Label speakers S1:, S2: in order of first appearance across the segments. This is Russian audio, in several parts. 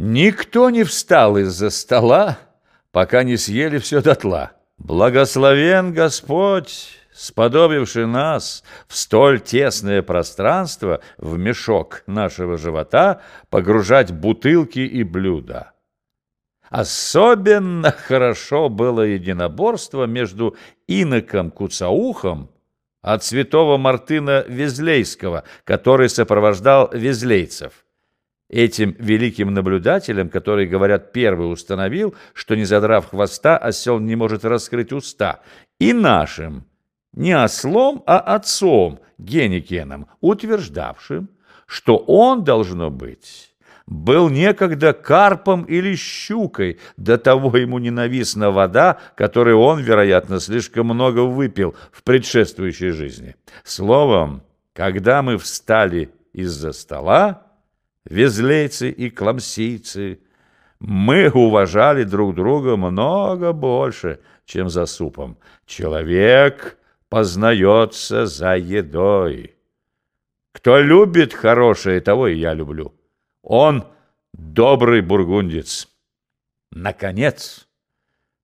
S1: Никто не встал из-за стола, пока не съели все дотла. Благословен Господь, сподобивший нас в столь тесное пространство в мешок нашего живота погружать бутылки и блюда. Особенно хорошо было единоборство между иноком Куцаухом от святого Мартына Везлейского, который сопровождал везлейцев. Этим великим наблюдателем, который, говорят, первый установил, что, не задрав хвоста, осел не может раскрыть уста, и нашим, не ослом, а отцом Геникеном, утверждавшим, что он, должно быть, был некогда карпом или щукой, до того ему ненавистна вода, которую он, вероятно, слишком много выпил в предшествующей жизни. Словом, когда мы встали из-за стола, везлейцы и кламсийцы, мы уважали друг друга много больше, чем за супом. Человек познается за едой. Кто любит хорошее, того и я люблю. Он добрый бургундец. Наконец,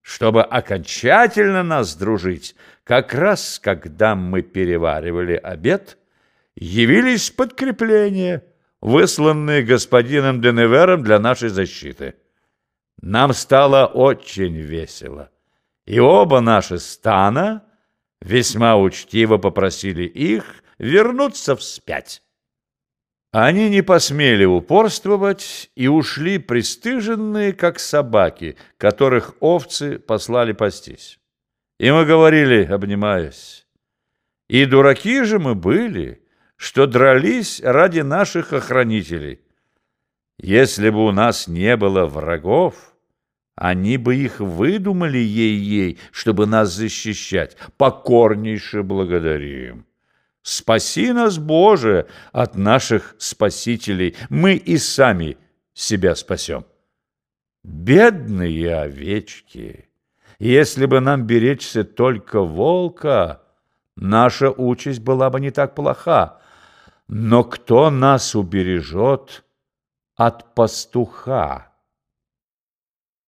S1: чтобы окончательно нас дружить, как раз когда мы переваривали обед, явились подкрепления, высланные господином Деневером для нашей защиты. Нам стало очень весело, и оба наши стана весьма учтиво попросили их вернуться вспять. Они не посмели упорствовать и ушли пристыженные, как собаки, которых овцы послали пастись. И мы говорили, обнимаясь, и дураки же мы были, что дрались ради наших охранителей. Если бы у нас не было врагов, они бы их выдумали ей-ей, чтобы нас защищать. Покорнейше благодарим. Спаси нас, Боже, от наших спасителей. Мы и сами себя спасем. Бедные овечки! Если бы нам беречься только волка, наша участь была бы не так плоха. Но кто нас убережет от пастуха?